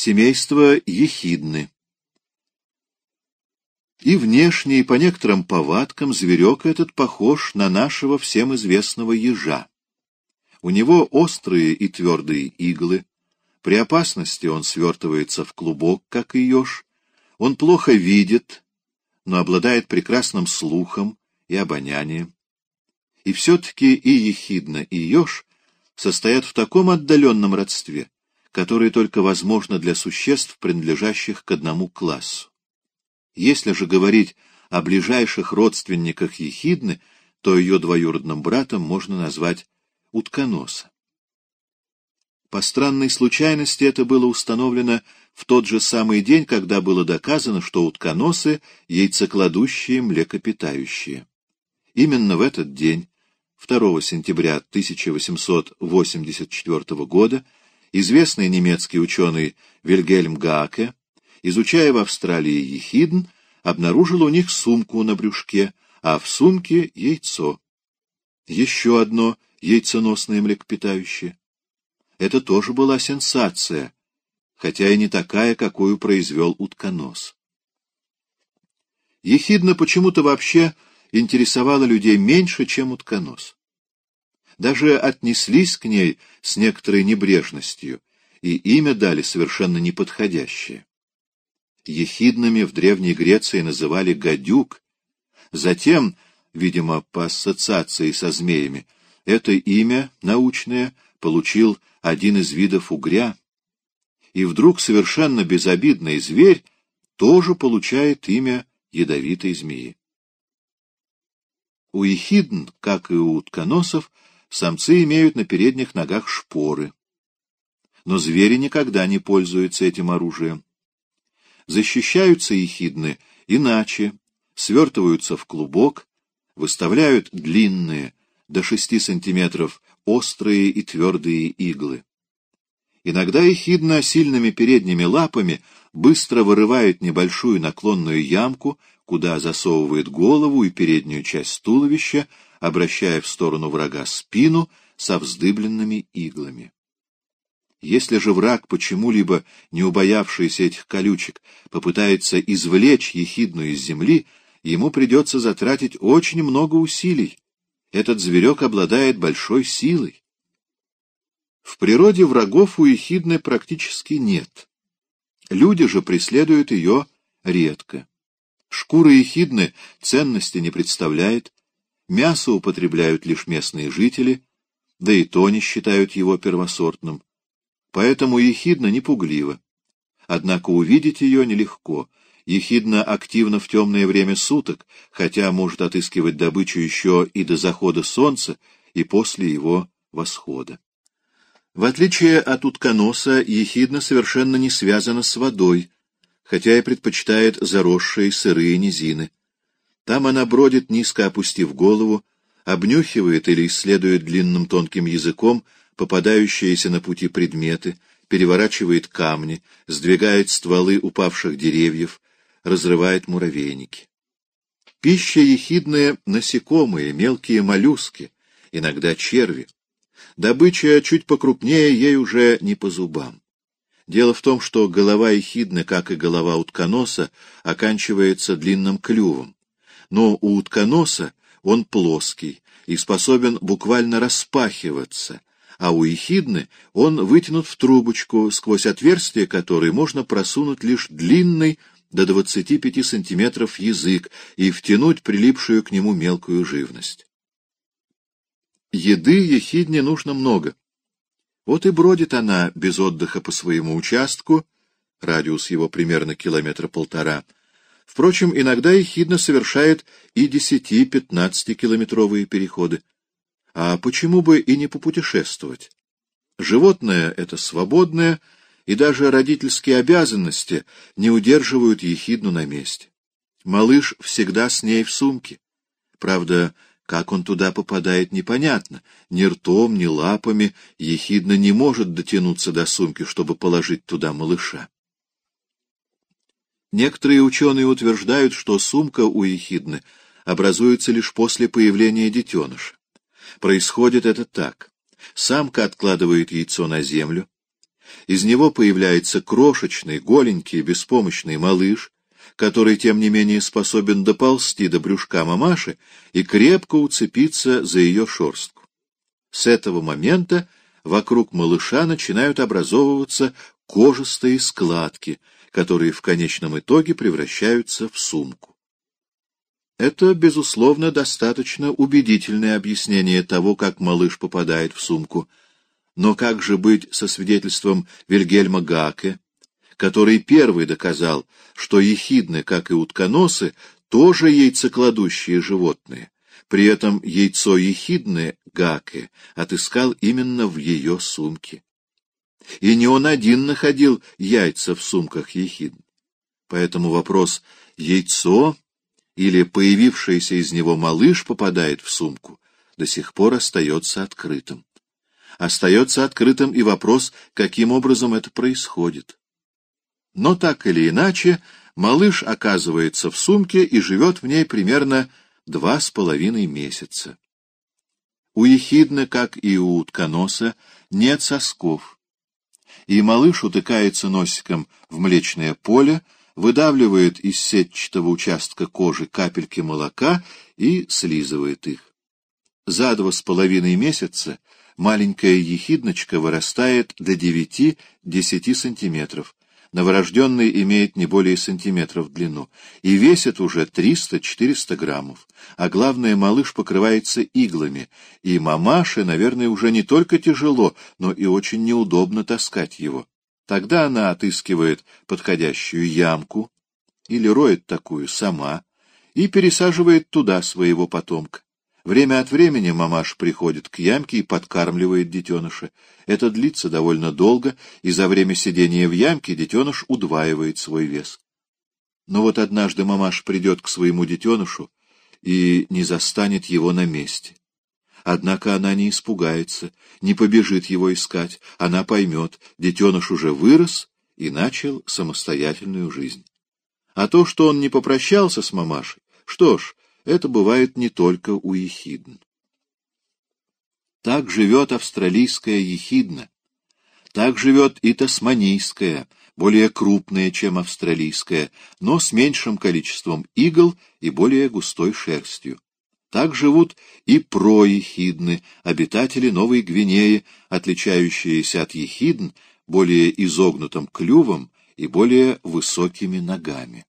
семейство ехидны. И внешне, и по некоторым повадкам зверек этот похож на нашего всем известного ежа. У него острые и твердые иглы, при опасности он свертывается в клубок, как и еж, он плохо видит, но обладает прекрасным слухом и обонянием. И все-таки и ехидна, и еж состоят в таком отдаленном родстве, которое только возможно для существ, принадлежащих к одному классу. Если же говорить о ближайших родственниках Ехидны, то ее двоюродным братом можно назвать утконоса. По странной случайности это было установлено в тот же самый день, когда было доказано, что утконосы — яйцекладущие млекопитающие. Именно в этот день, 2 сентября 1884 года, известный немецкий ученый Вильгельм Гааке изучая в Австралии ехидн, обнаружил у них сумку на брюшке, а в сумке — яйцо. Еще одно яйценосное млекопитающее. Это тоже была сенсация, хотя и не такая, какую произвел утконос. Ехидна почему-то вообще интересовала людей меньше, чем утконос. Даже отнеслись к ней с некоторой небрежностью, и имя дали совершенно неподходящее. Ехидными в Древней Греции называли гадюк. Затем, видимо, по ассоциации со змеями, это имя научное получил один из видов угря. И вдруг совершенно безобидный зверь тоже получает имя ядовитой змеи. У ехидн, как и у утконосов, самцы имеют на передних ногах шпоры. Но звери никогда не пользуются этим оружием. Защищаются ехидны иначе, свертываются в клубок, выставляют длинные, до шести сантиметров, острые и твердые иглы. Иногда ехидна сильными передними лапами быстро вырывает небольшую наклонную ямку, куда засовывает голову и переднюю часть туловища, обращая в сторону врага спину со вздыбленными иглами. Если же враг, почему-либо не убоявшийся этих колючек, попытается извлечь ехидну из земли, ему придется затратить очень много усилий. Этот зверек обладает большой силой. В природе врагов у ехидны практически нет. Люди же преследуют ее редко. Шкура ехидны ценности не представляет, мясо употребляют лишь местные жители, да и то не считают его первосортным. Поэтому ехидна не пуглива. Однако увидеть ее нелегко. Ехидна активна в темное время суток, хотя может отыскивать добычу еще и до захода солнца, и после его восхода. В отличие от утконоса, ехидна совершенно не связана с водой, хотя и предпочитает заросшие сырые низины. Там она бродит, низко опустив голову, обнюхивает или исследует длинным тонким языком попадающиеся на пути предметы, переворачивает камни, сдвигает стволы упавших деревьев, разрывает муравейники. Пища ехидная — насекомые, мелкие моллюски, иногда черви. Добыча чуть покрупнее ей уже не по зубам. Дело в том, что голова ехидны, как и голова утконоса, оканчивается длинным клювом. Но у утконоса он плоский и способен буквально распахиваться, а у ехидны он вытянут в трубочку, сквозь отверстие которой можно просунуть лишь длинный до 25 сантиметров язык и втянуть прилипшую к нему мелкую живность. Еды ехидне нужно много. Вот и бродит она без отдыха по своему участку, радиус его примерно километра полтора. Впрочем, иногда ехидна совершает и 10-15 километровые переходы. А почему бы и не попутешествовать? Животное это свободное, и даже родительские обязанности не удерживают ехидну на месте. Малыш всегда с ней в сумке. Правда, как он туда попадает, непонятно. Ни ртом, ни лапами ехидна не может дотянуться до сумки, чтобы положить туда малыша. Некоторые ученые утверждают, что сумка у ехидны образуется лишь после появления детеныша. Происходит это так. Самка откладывает яйцо на землю, Из него появляется крошечный, голенький, беспомощный малыш, который, тем не менее, способен доползти до брюшка мамаши и крепко уцепиться за ее шерстку. С этого момента вокруг малыша начинают образовываться кожистые складки, которые в конечном итоге превращаются в сумку. Это, безусловно, достаточно убедительное объяснение того, как малыш попадает в сумку. Но как же быть со свидетельством Вильгельма Гаке, который первый доказал, что ехидны, как и утконосы, тоже яйцекладущие животные. При этом яйцо ехидны Гаке отыскал именно в ее сумке. И не он один находил яйца в сумках ехидн. Поэтому вопрос «яйцо» или появившийся из него малыш попадает в сумку, до сих пор остается открытым. Остается открытым и вопрос, каким образом это происходит. Но так или иначе, малыш оказывается в сумке и живет в ней примерно два с половиной месяца. У ехидны, как и у утконоса, нет сосков, и малыш утыкается носиком в млечное поле, выдавливает из сетчатого участка кожи капельки молока и слизывает их. За два с половиной месяца маленькая ехидночка вырастает до 9-10 сантиметров, новорожденный имеет не более сантиметров в длину и весит уже 300-400 граммов, а главное, малыш покрывается иглами, и мамаше, наверное, уже не только тяжело, но и очень неудобно таскать его. Тогда она отыскивает подходящую ямку или роет такую сама и пересаживает туда своего потомка. Время от времени мамаш приходит к ямке и подкармливает детеныша. Это длится довольно долго, и за время сидения в ямке детеныш удваивает свой вес. Но вот однажды мамаш придет к своему детенышу и не застанет его на месте. Однако она не испугается, не побежит его искать, она поймет, детеныш уже вырос и начал самостоятельную жизнь. А то, что он не попрощался с мамашей, что ж, это бывает не только у ехидн. Так живет австралийская ехидна. Так живет и тасманийская, более крупная, чем австралийская, но с меньшим количеством игл и более густой шерстью. Так живут и проехидны, обитатели Новой Гвинеи, отличающиеся от ехидн более изогнутым клювом и более высокими ногами.